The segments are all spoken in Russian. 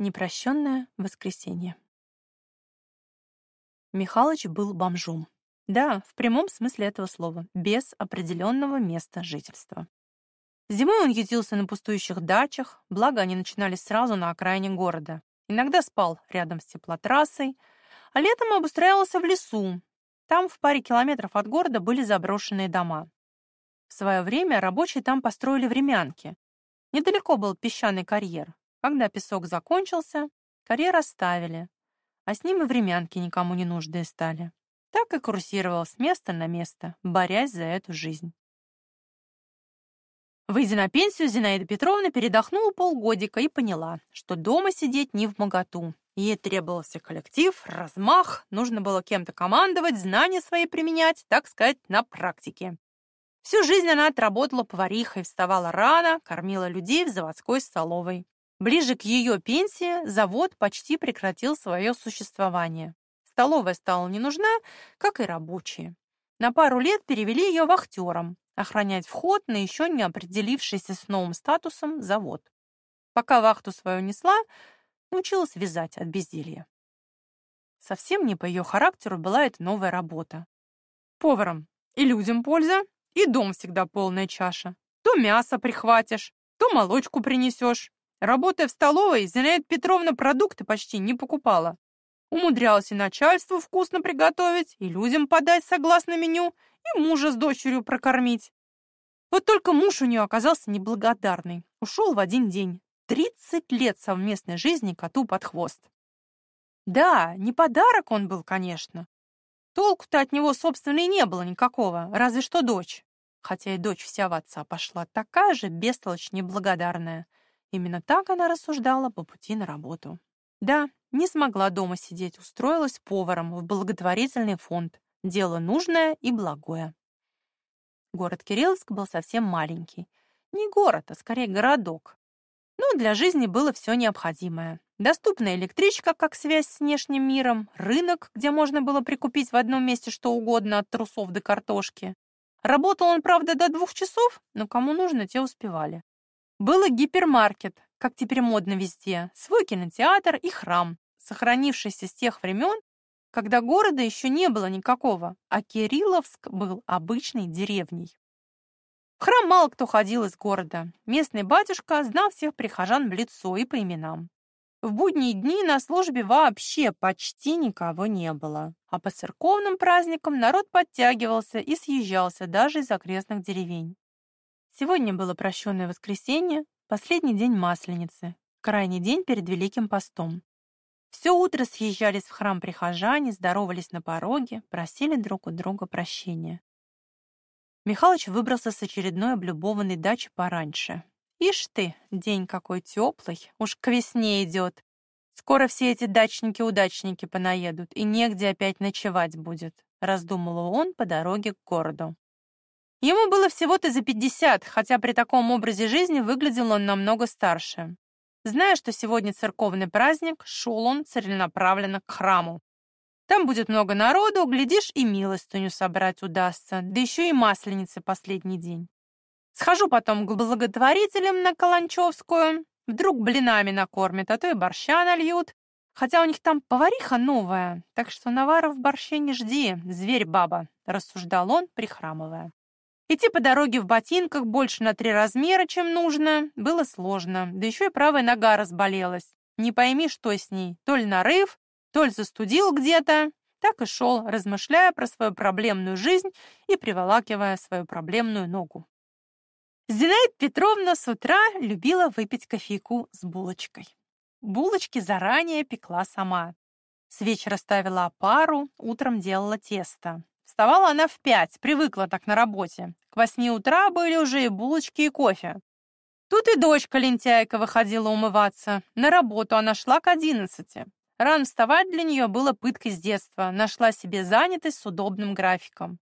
Непрощенное воскресенье. Михалыч был бомжом. Да, в прямом смысле этого слова, без определенного места жительства. Зимой он ютился на пустующих дачах, благо они начинались сразу на окраине города. Иногда спал рядом с теплотрассой, а летом обустраивался в лесу. Там в паре километров от города были заброшенные дома. В свое время рабочие там построили времянки. Недалеко был песчаный карьер, когда песок закончился, карьер оставили, а с ним и времянки никому не нужные стали. Так и курсировал с места на место, борясь за эту жизнь. Выйдя на пенсию, Зинаида Петровна передохнула полгодика и поняла, что дома сидеть не в моготу. Ей требовался коллектив, размах, нужно было кем-то командовать, знания свои применять, так сказать, на практике. Всю жизнь она отработала поварихой, вставала рано, кормила людей в заводской столовой. Ближе к ее пенсии завод почти прекратил свое существование. Столовая стала не нужна, как и рабочие. На пару лет перевели ее вахтером, охранять вход на еще не определившийся с новым статусом завод. Пока вахту свою несла, научилась вязать от безделья. Совсем не по ее характеру была эта новая работа. Поваром и людям польза, и дом всегда полная чаша. То мясо прихватишь, то молочку принесешь. Работая в столовой, Зинаида Петровна продукты почти не покупала. Умудрялась и начальству вкусно приготовить, и людям подать согласно меню, и мужа с дочерью прокормить. Вот только муж у нее оказался неблагодарный. Ушел в один день. Тридцать лет совместной жизни коту под хвост. Да, не подарок он был, конечно. Толку-то от него, собственно, и не было никакого, разве что дочь. Хотя и дочь вся в отца пошла такая же бестолочь неблагодарная. Именно так она рассуждала по пути на работу. Да, не смогла дома сидеть, устроилась поваром в благотворительный фонд. Дело нужное и благое. Город Кирилловск был совсем маленький. Не город, а скорее городок. Но для жизни было все необходимое. Доступная электричка, как связь с внешним миром, рынок, где можно было прикупить в одном месте что угодно от трусов до картошки. Работал он, правда, до двух часов, но кому нужно, те успевали. Был и гипермаркет, как теперь модно везде, свой кинотеатр и храм, сохранившийся с тех времен, когда города еще не было никакого, а Кирилловск был обычной деревней. В храм мало кто ходил из города. Местный батюшка знал всех прихожан в лицо и по именам. В будние дни на службе вообще почти никого не было, а по церковным праздникам народ подтягивался и съезжался даже из окрестных деревень. Сегодня было прощенное воскресенье, последний день Масленицы, крайний день перед Великим постом. Все утро съезжались в храм прихожане, здоровались на пороге, просили друг у друга прощения. Михалыч выбрался с очередной облюбованной дачи пораньше. Ишь ты, день какой теплый, уж к весне идет. Скоро все эти дачники-удачники понаедут, и негде опять ночевать будет, раздумывал он по дороге к городу. Ему было всего-то за пятьдесят, хотя при таком образе жизни выглядел он намного старше. Зная, что сегодня церковный праздник, шел он целенаправленно к храму. Там будет много народу, глядишь, и милостыню собрать удастся, да еще и масленицы последний день. Схожу потом к благотворителям на Каланчевскую, вдруг блинами накормят, а то и борща нальют. Хотя у них там повариха новая, так что наваров в борще не жди, зверь-баба, рассуждал он, прихрамывая. Идти по дороге в ботинках больше на три размера, чем нужно, было сложно. Да еще и правая нога разболелась. Не пойми, что с ней. То ли нарыв, то ли застудил где-то. Так и шел, размышляя про свою проблемную жизнь и приволакивая свою проблемную ногу. Зинаида Петровна с утра любила выпить кофейку с булочкой. Булочки заранее пекла сама. С вечера ставила опару, утром делала тесто. Вставала она в пять, привыкла так на работе. К восьми утра были уже и булочки, и кофе. Тут и дочка лентяйка выходила умываться. На работу она шла к одиннадцати. Рано вставать для нее было пыткой с детства. Нашла себе занятость с удобным графиком.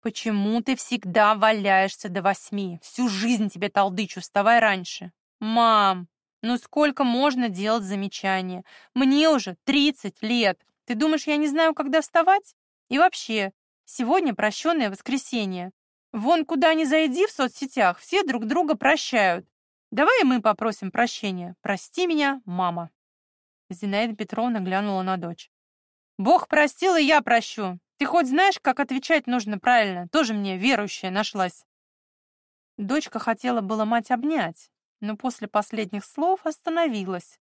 «Почему ты всегда валяешься до восьми? Всю жизнь тебе толдычу, вставай раньше». «Мам, ну сколько можно делать замечания? Мне уже тридцать лет. Ты думаешь, я не знаю, когда вставать? И вообще, сегодня прощенное воскресенье. Вон куда ни зайди в соцсетях, все друг друга прощают. Давай мы попросим прощения. Прости меня, мама. Зинаида Петровна глянула на дочь. Бог простил, и я прощу. Ты хоть знаешь, как отвечать нужно правильно? Тоже мне верующая нашлась. Дочка хотела было мать обнять, но после последних слов остановилась,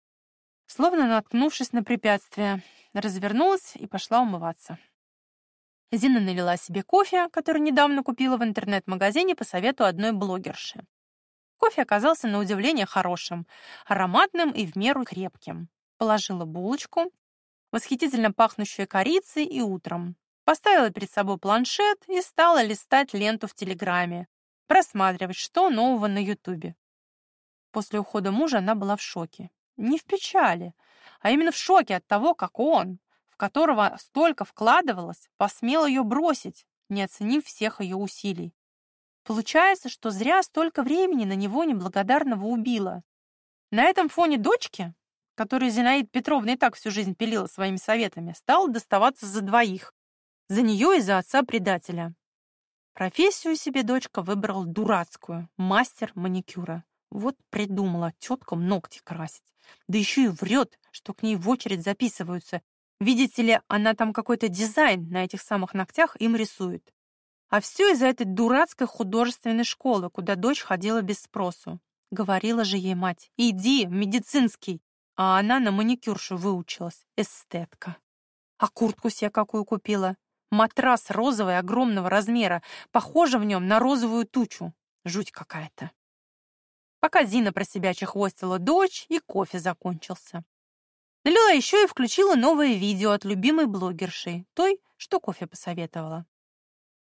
словно наткнувшись на препятствие, развернулась и пошла умываться. Зина налила себе кофе, который недавно купила в интернет-магазине по совету одной блогерши. Кофе оказался на удивление хорошим, ароматным и в меру крепким. Положила булочку, восхитительно пахнущую корицей и утром. Поставила перед собой планшет и стала листать ленту в Телеграме, просматривать, что нового на Ютубе. После ухода мужа она была в шоке. Не в печали, а именно в шоке от того, как он, в которого столько вкладывалось, посмел ее бросить, не оценив всех ее усилий. Получается, что зря столько времени на него неблагодарного убила. На этом фоне дочки, которую Зинаида Петровна и так всю жизнь пилила своими советами, стала доставаться за двоих. За нее и за отца-предателя. Профессию себе дочка выбрала дурацкую — мастер маникюра. Вот придумала теткам ногти красить. Да еще и врет, что к ней в очередь записываются. Видите ли, она там какой-то дизайн на этих самых ногтях им рисует. А все из-за этой дурацкой художественной школы, куда дочь ходила без спросу. Говорила же ей мать, иди, медицинский. А она на маникюршу выучилась, эстетка. А куртку себе какую купила? Матрас розовый, огромного размера, похоже в нем на розовую тучу. Жуть какая-то. Пока Зина про себя чехвостила дочь, и кофе закончился. Налила еще и включила новое видео от любимой блогерши, той, что кофе посоветовала.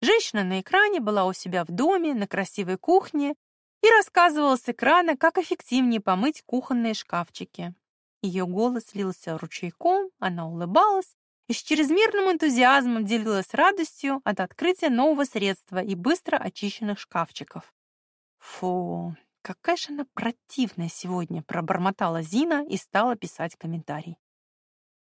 Женщина на экране была у себя в доме, на красивой кухне, и рассказывала с экрана, как эффективнее помыть кухонные шкафчики. Ее голос лился ручейком, она улыбалась и с чрезмерным энтузиазмом делилась радостью от открытия нового средства и быстро очищенных шкафчиков. Фу, какая же она противная сегодня, пробормотала Зина и стала писать комментарий.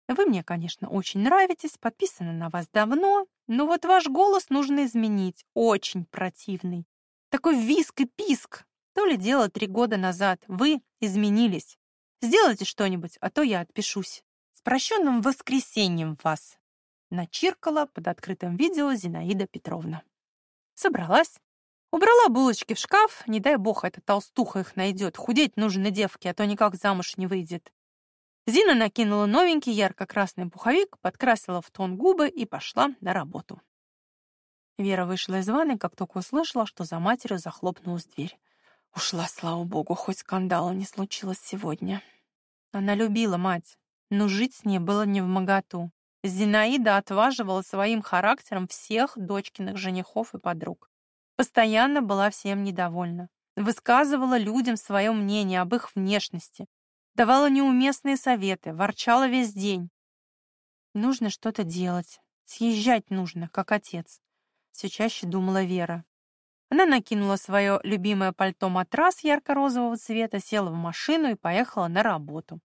Вы мне, конечно, очень нравитесь, подписаны на вас давно, но вот ваш голос нужно изменить, очень противный. Такой виск и писк. То ли дело три года назад. Вы изменились. Сделайте что-нибудь, а то я отпишусь прощенным воскресеньем вас!» Начиркала под открытым видео Зинаида Петровна. Собралась, убрала булочки в шкаф, не дай бог эта толстуха их найдет, худеть нужно девке, а то никак замуж не выйдет. Зина накинула новенький ярко-красный пуховик, подкрасила в тон губы и пошла на работу. Вера вышла из ванной, как только услышала, что за матерью захлопнулась дверь. Ушла, слава богу, хоть скандала не случилось сегодня. Она любила мать, но жить с ней было не в моготу. Зинаида отваживала своим характером всех дочкиных женихов и подруг. Постоянно была всем недовольна. Высказывала людям свое мнение об их внешности. Давала неуместные советы, ворчала весь день. Нужно что-то делать. Съезжать нужно, как отец. Все чаще думала Вера. Она накинула свое любимое пальто-матрас ярко-розового цвета, села в машину и поехала на работу.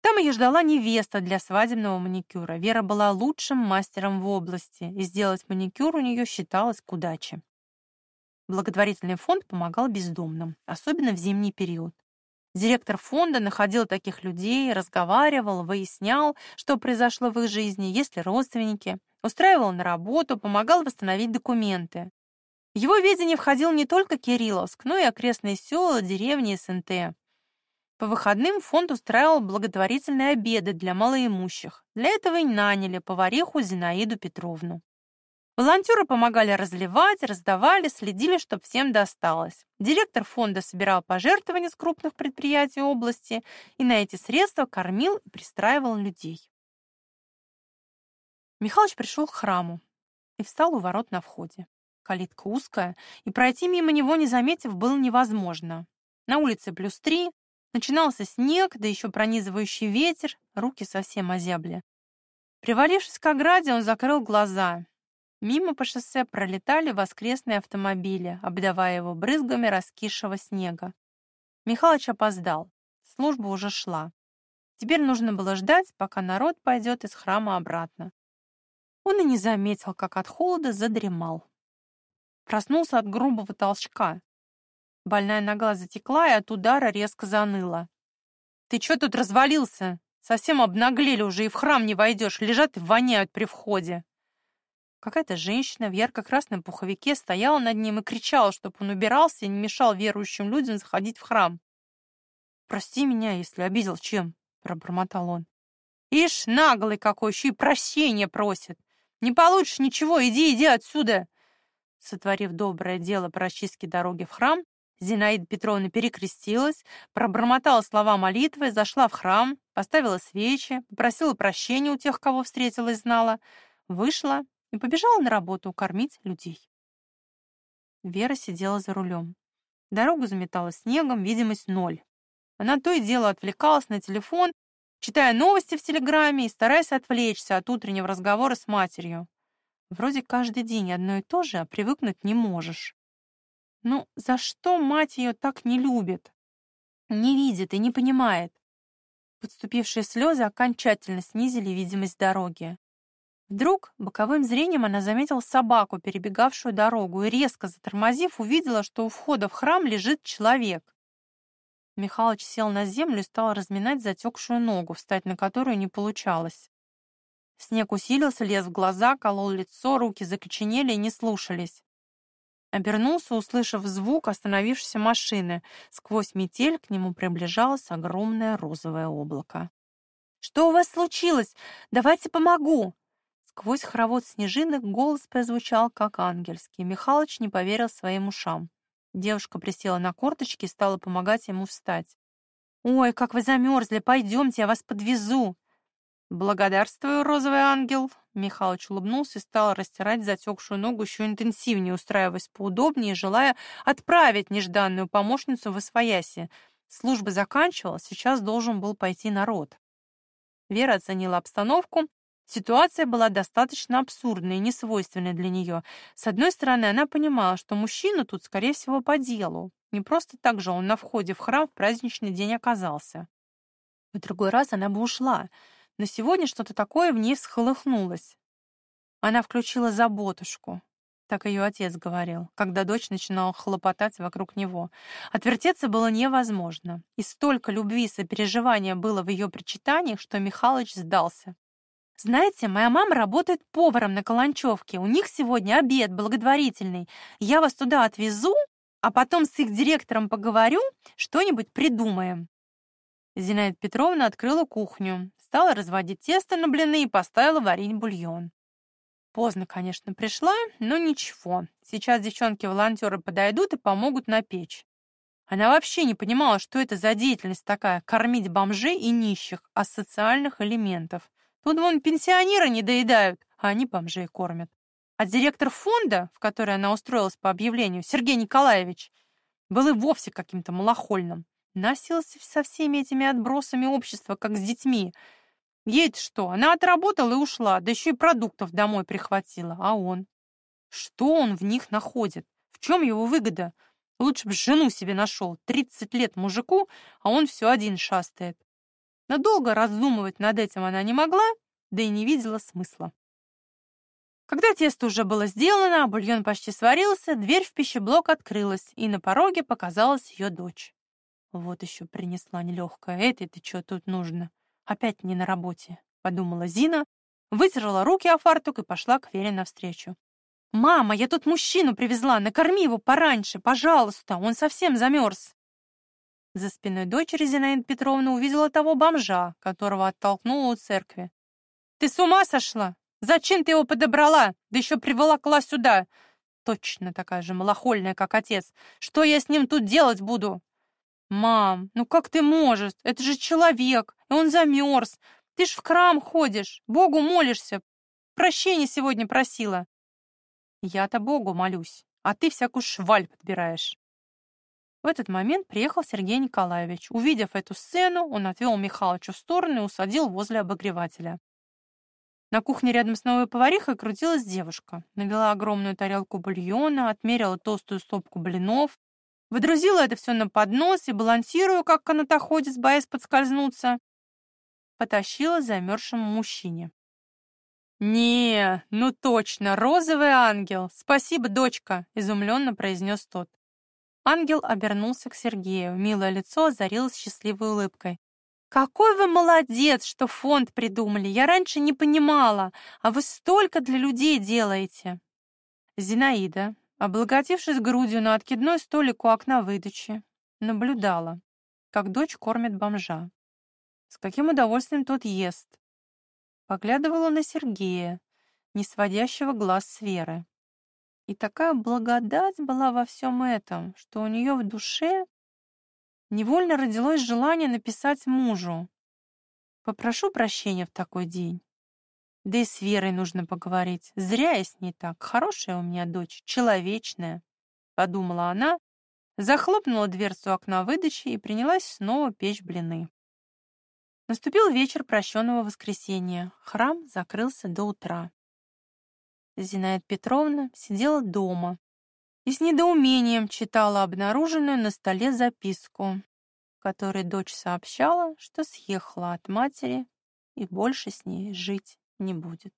Там ее ждала невеста для свадебного маникюра. Вера была лучшим мастером в области, и сделать маникюр у нее считалось к удаче. Благотворительный фонд помогал бездомным, особенно в зимний период. Директор фонда находил таких людей, разговаривал, выяснял, что произошло в их жизни, есть ли родственники, устраивал на работу, помогал восстановить документы. В его видение входил не только Кирилловск, но и окрестные села, деревни СНТ. По выходным фонд устраивал благотворительные обеды для малоимущих. Для этого и наняли повариху Зинаиду Петровну. Волонтеры помогали разливать, раздавали, следили, чтобы всем досталось. Директор фонда собирал пожертвования с крупных предприятий области и на эти средства кормил и пристраивал людей. Михалыч пришел к храму и встал у ворот на входе. Калитка узкая, и пройти мимо него, не заметив, было невозможно. На улице плюс три, Начинался снег, да еще пронизывающий ветер, руки совсем озябли. Привалившись к ограде, он закрыл глаза. Мимо по шоссе пролетали воскресные автомобили, обдавая его брызгами раскисшего снега. Михалыч опоздал. Служба уже шла. Теперь нужно было ждать, пока народ пойдет из храма обратно. Он и не заметил, как от холода задремал. Проснулся от грубого толчка. Больная нога затекла и от удара резко заныла. «Ты чё тут развалился? Совсем обнаглели уже и в храм не войдешь, лежат и воняют при входе». Какая-то женщина в ярко-красном пуховике стояла над ним и кричала, чтобы он убирался и не мешал верующим людям заходить в храм. «Прости меня, если обидел чем», — пробормотал он. «Ишь, наглый какой, еще и прощения просит. Не получишь ничего, иди, иди отсюда!» Сотворив доброе дело по расчистке дороги в храм, Зинаида Петровна перекрестилась, пробормотала слова молитвы, зашла в храм, поставила свечи, попросила прощения у тех, кого встретила и знала, вышла и побежала на работу кормить людей. Вера сидела за рулем. Дорогу заметала снегом, видимость ноль. Она то и дело отвлекалась на телефон, читая новости в телеграме и стараясь отвлечься от утреннего разговора с матерью. Вроде каждый день одно и то же, а привыкнуть не можешь. Ну, за что мать ее так не любит? Не видит и не понимает. Подступившие слезы окончательно снизили видимость дороги. Вдруг боковым зрением она заметила собаку, перебегавшую дорогу, и резко затормозив, увидела, что у входа в храм лежит человек. Михалыч сел на землю и стал разминать затекшую ногу, встать на которую не получалось. Снег усилился, лез в глаза, колол лицо, руки закоченели и не слушались. Обернулся, услышав звук остановившейся машины. Сквозь метель к нему приближалось огромное розовое облако. «Что у вас случилось? Давайте помогу!» Сквозь хоровод снежинок голос прозвучал, как ангельский. Михалыч не поверил своим ушам. Девушка присела на корточки и стала помогать ему встать. «Ой, как вы замерзли! Пойдемте, я вас подвезу!» «Благодарствую, розовый ангел!» Михалыч улыбнулся и стал растирать затекшую ногу еще интенсивнее, устраиваясь поудобнее, желая отправить нежданную помощницу в Освояси. Служба заканчивалась, сейчас должен был пойти народ. Вера оценила обстановку Ситуация была достаточно абсурдной и несвойственной для нее. С одной стороны, она понимала, что мужчина тут, скорее всего, по делу. Не просто так же он на входе в храм в праздничный день оказался. В другой раз она бы ушла, но сегодня что-то такое в ней всхолыхнулось. Она включила заботушку, так ее отец говорил, когда дочь начинала хлопотать вокруг него. Отвертеться было невозможно, и столько любви и сопереживания было в ее причитаниях, что Михалыч сдался. Знаете, моя мама работает поваром на Каланчевке. У них сегодня обед благотворительный. Я вас туда отвезу, а потом с их директором поговорю, что-нибудь придумаем. Зинаида Петровна открыла кухню, стала разводить тесто на блины и поставила варить бульон. Поздно, конечно, пришла, но ничего. Сейчас девчонки-волонтеры подойдут и помогут на печь. Она вообще не понимала, что это за деятельность такая — кормить бомжей и нищих, а социальных элементов. Тут вон пенсионеры не доедают, а они бомжей кормят. А директор фонда, в который она устроилась по объявлению, Сергей Николаевич, был и вовсе каким-то малохольным. Носился со всеми этими отбросами общества, как с детьми. ей что, она отработала и ушла, да еще и продуктов домой прихватила. А он? Что он в них находит? В чем его выгода? Лучше бы жену себе нашел. Тридцать лет мужику, а он все один шастает. Но долго раздумывать над этим она не могла, да и не видела смысла. Когда тесто уже было сделано, а бульон почти сварился, дверь в пищеблок открылась, и на пороге показалась ее дочь. Вот еще принесла нелегкая. Этой-то что тут нужно? Опять не на работе, подумала Зина, вытерла руки о фартук и пошла к Вере навстречу. «Мама, я тут мужчину привезла, накорми его пораньше, пожалуйста, он совсем замерз». За спиной дочери Зинаида Петровна увидела того бомжа, которого оттолкнула у церкви. «Ты с ума сошла? Зачем ты его подобрала? Да еще приволокла сюда!» Точно такая же малохольная, как отец. «Что я с ним тут делать буду?» «Мам, ну как ты можешь? Это же человек, и он замерз. Ты ж в храм ходишь, Богу молишься. Прощения сегодня просила». «Я-то Богу молюсь, а ты всякую шваль подбираешь». В этот момент приехал Сергей Николаевич. Увидев эту сцену, он отвел Михалыча в сторону и усадил возле обогревателя. На кухне рядом с новой поварихой крутилась девушка. Налила огромную тарелку бульона, отмерила толстую стопку блинов, выдрузила это все на поднос и, балансируя, как канатоходец, боясь подскользнуться, потащила замерзшему мужчине. «Не, ну точно, розовый ангел! Спасибо, дочка!» — изумленно произнес тот. Ангел обернулся к Сергею. Милое лицо озарилось счастливой улыбкой. «Какой вы молодец, что фонд придумали! Я раньше не понимала, а вы столько для людей делаете!» Зинаида, облокотившись грудью на откидной столик у окна выдачи, наблюдала, как дочь кормит бомжа. С каким удовольствием тот ест. Поглядывала на Сергея, не сводящего глаз с Веры. И такая благодать была во всем этом, что у нее в душе невольно родилось желание написать мужу. Попрошу прощения в такой день. Да и с Верой нужно поговорить. Зря я с ней так. Хорошая у меня дочь, человечная, подумала она, захлопнула дверцу окна выдачи и принялась снова печь блины. Наступил вечер прощенного воскресенья. Храм закрылся до утра. Зинаида Петровна сидела дома и с недоумением читала обнаруженную на столе записку, в которой дочь сообщала, что съехала от матери и больше с ней жить не будет.